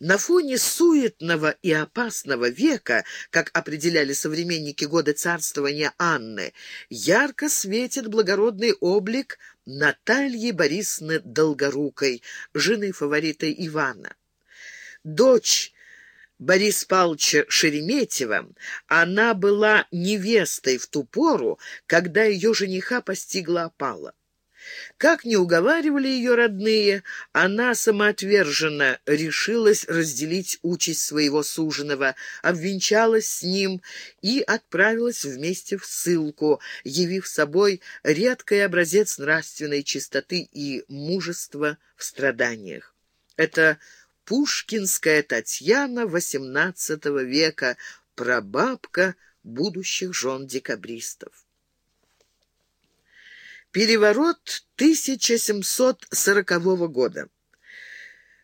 На фоне суетного и опасного века, как определяли современники года царствования Анны, ярко светит благородный облик Натальи Борисовны Долгорукой, жены фаворита Ивана. Дочь Борис Павловича Шереметьева, она была невестой в ту пору, когда ее жениха постигла опала. Как не уговаривали ее родные, она самоотверженно решилась разделить участь своего суженого, обвенчалась с ним и отправилась вместе в ссылку, явив собой редкий образец нравственной чистоты и мужества в страданиях. Это пушкинская Татьяна XVIII века, прабабка будущих жен декабристов. Переворот 1740 года.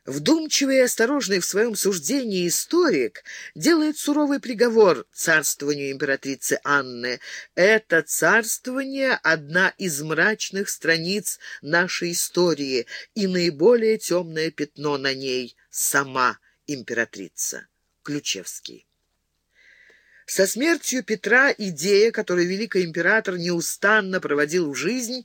Вдумчивый и осторожный в своем суждении историк делает суровый приговор царствованию императрицы Анны. Это царствование – одна из мрачных страниц нашей истории, и наиболее темное пятно на ней – сама императрица. Ключевский. Со смертью Петра идея, которую великий император неустанно проводил в жизнь,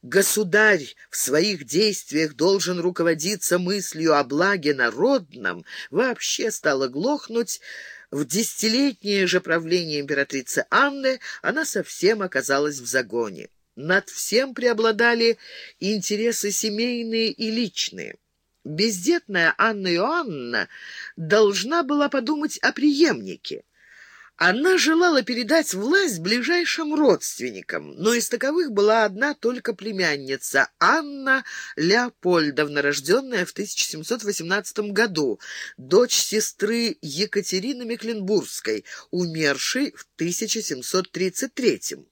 государь в своих действиях должен руководиться мыслью о благе народном, вообще стала глохнуть. В десятилетнее же правление императрицы Анны она совсем оказалась в загоне. Над всем преобладали интересы семейные и личные. Бездетная Анна Иоанна должна была подумать о преемнике. Она желала передать власть ближайшим родственникам, но из таковых была одна только племянница Анна Леопольдовна, рожденная в 1718 году, дочь сестры Екатерины Мекленбургской, умершей в 1733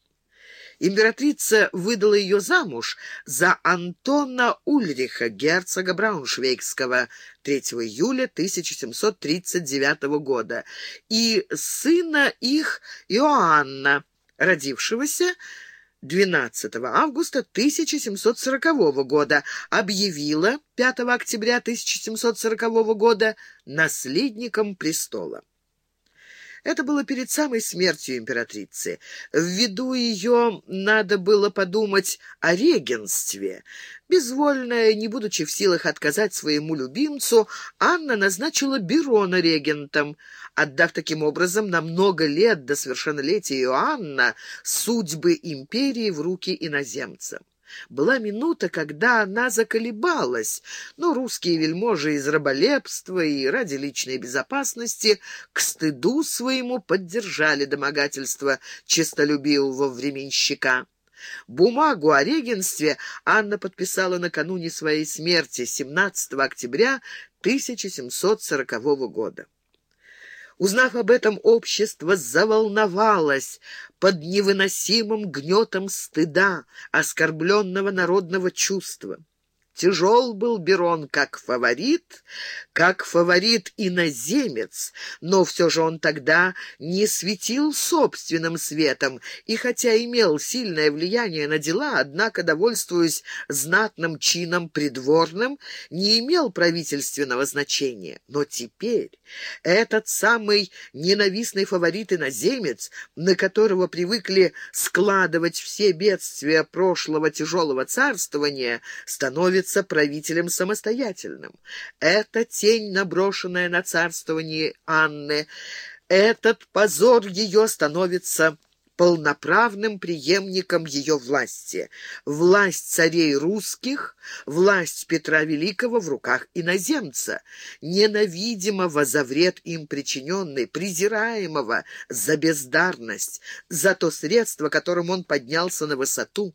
Императрица выдала ее замуж за Антона Ульриха, герцога Брауншвейгского, 3 июля 1739 года, и сына их Иоанна, родившегося 12 августа 1740 года, объявила 5 октября 1740 года наследником престола. Это было перед самой смертью императрицы. Ввиду ее надо было подумать о регенстве. Безвольная, не будучи в силах отказать своему любимцу, Анна назначила Берона регентом, отдав таким образом на много лет до совершеннолетия Иоанна судьбы империи в руки иноземцам. Была минута, когда она заколебалась, но русские вельможи из раболепства и ради личной безопасности к стыду своему поддержали домогательство честолюбивого временщика. Бумагу о регенстве Анна подписала накануне своей смерти, 17 октября 1740 года. Узнав об этом, общество заволновалось под невыносимым гнетом стыда, оскорбленного народного чувства. Тяжел был Берон как фаворит, как фаворит иноземец, но все же он тогда не светил собственным светом, и хотя имел сильное влияние на дела, однако, довольствуясь знатным чином придворным, не имел правительственного значения. Но теперь этот самый ненавистный фаворит иноземец, на которого привыкли складывать все бедствия прошлого тяжелого царствования, становится становится правителем самостоятельным. Это тень, наброшенная на царствование Анны. Этот позор ее становится полноправным преемником ее власти. Власть царей русских, власть Петра Великого в руках иноземца, ненавидимого за вред им причиненный, презираемого за бездарность, за то средство, которым он поднялся на высоту.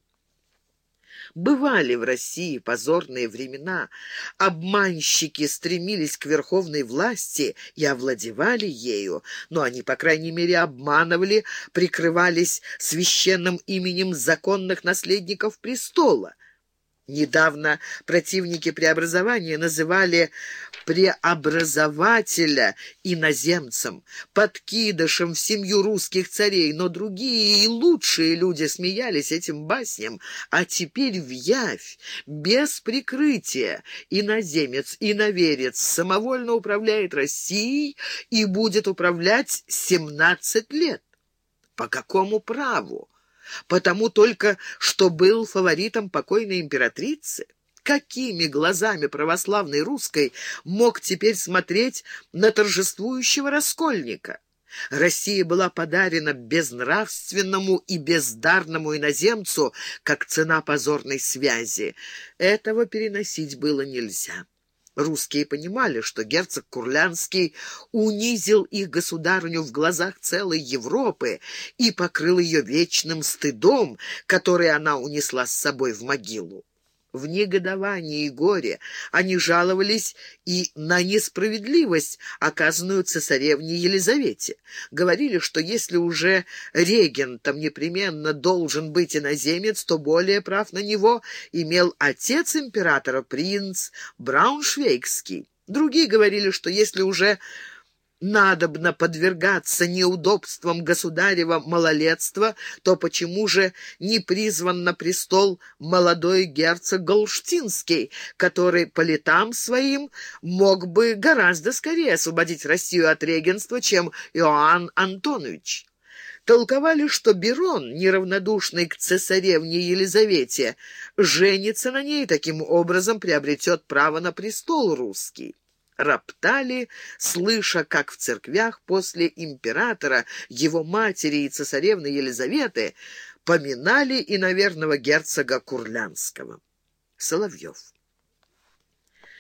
Бывали в России позорные времена. Обманщики стремились к верховной власти и овладевали ею, но они, по крайней мере, обманывали, прикрывались священным именем законных наследников престола. Недавно противники преобразования называли преобразователя иноземцем, подкидышем в семью русских царей, но другие и лучшие люди смеялись этим басням, а теперь в явь, без прикрытия, иноземец, иноверец самовольно управляет Россией и будет управлять семнадцать лет. По какому праву? Потому только, что был фаворитом покойной императрицы? Какими глазами православной русской мог теперь смотреть на торжествующего раскольника? Россия была подарена безнравственному и бездарному иноземцу, как цена позорной связи. Этого переносить было нельзя. Русские понимали, что герцог Курлянский унизил их государыню в глазах целой Европы и покрыл ее вечным стыдом, который она унесла с собой в могилу. В негодовании и горе они жаловались и на несправедливость, оказанную цесаревне Елизавете. Говорили, что если уже регентом непременно должен быть иноземец, то более прав на него имел отец императора, принц Брауншвейгский. Другие говорили, что если уже надобно подвергаться неудобствам государева малолетства, то почему же не призван на престол молодой герцог Голштинский, который по летам своим мог бы гораздо скорее освободить Россию от регенства, чем Иоанн Антонович? Толковали, что Берон, неравнодушный к цесаревне Елизавете, женится на ней и таким образом приобретет право на престол русский роптали, слыша, как в церквях после императора, его матери и цесаревны Елизаветы поминали иноверного герцога Курлянского. Соловьев.